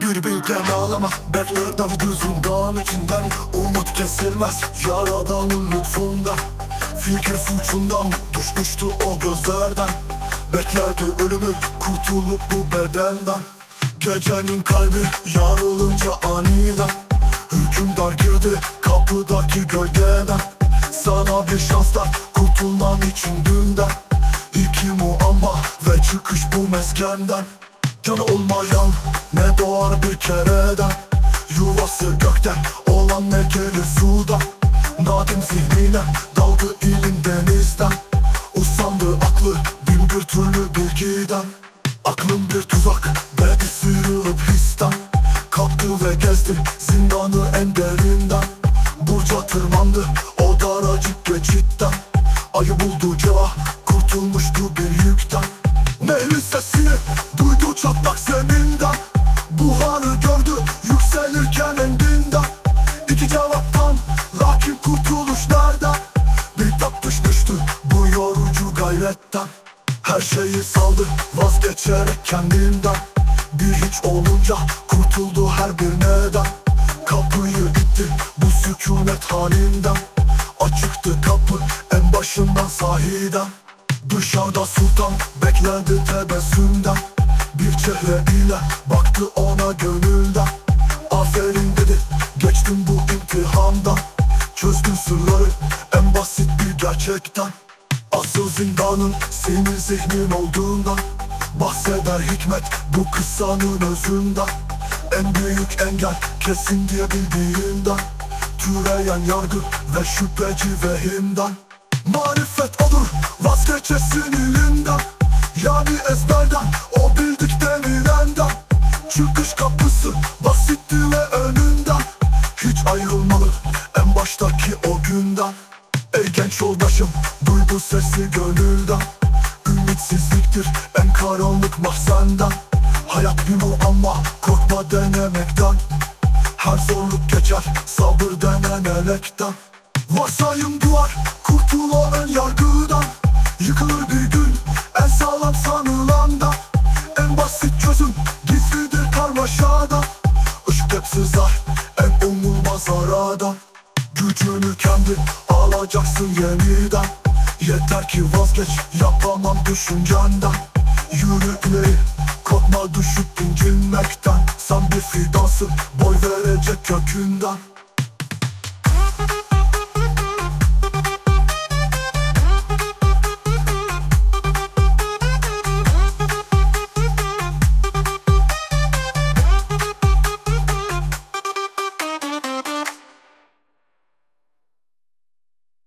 Bilgen ağlama Beklerden gözünden içinden. Umut kesilmez Yaradanın lütfundan Fikir suçundan Düşmüştü o gözlerden. Beklerdi ölümü Kurtulup bu bedenden. Gecenin kalbi yarılınca aniden. Hükümdar girdi kapıdaki gölgeden. Sana bir şanslar kurtulman için dünden. İki muamma ve çıkış bu meskenden Canı olmayan ne doğar bir kereden? Yuvası gökten olan ne gelir sudan Nadim zihnine daldı ilim denizden. Usandı aklı bin bir türlü bilgiden. Aklım bir tuzak belki sıyrılıp histen. Kalktı ve gezdi zindanı en derinden. Burca tırmandı o daracık geçitten. Ayı buldu gayretten Her şeyi saldı vazgeçerek kendinden. Bir hiç olunca kurtuldu her bir neden. Kapıyı itti bu sükunet halinden. Açıktı kapı en başından sahiden. Dışarıda sultan beklendi tebessümden. Bir çehre ile baktı ona gönülden. Aferin dedi geçtim bu imtihandan. Çözdün sırları en basit bir gerçekten Asıl zindanın senin zihnin olduğundan Bahseder hikmet bu kıssanın özünden En büyük engel kesin diye bildiğinden Türeyen yargı ve şüpheci vehimden. Marifet olur vazgeçesin ilimden Yani ezberden o bildik denilenden Çıkış kapısı basitti ve önünden. Hiç ayrılmalı en baştaki o günden Ey genç yoldaşım duy bu sesi gönülden Ümitsizliktir en karanlık mahzenden Hayat bir muamma korkma denemekten. Her zorluk geçer sabır denen elekten. Varsayım duvar kurtula ön yargıdan. Yıkılır bir gün en sağlam sanılandan En basit çözüm gizlidir karmaşada. Işık hep en umulmaz aradan Gücünü kendi alacaksın yeniden. Yeter ki vazgeç yapamam düşüncenden. Yürü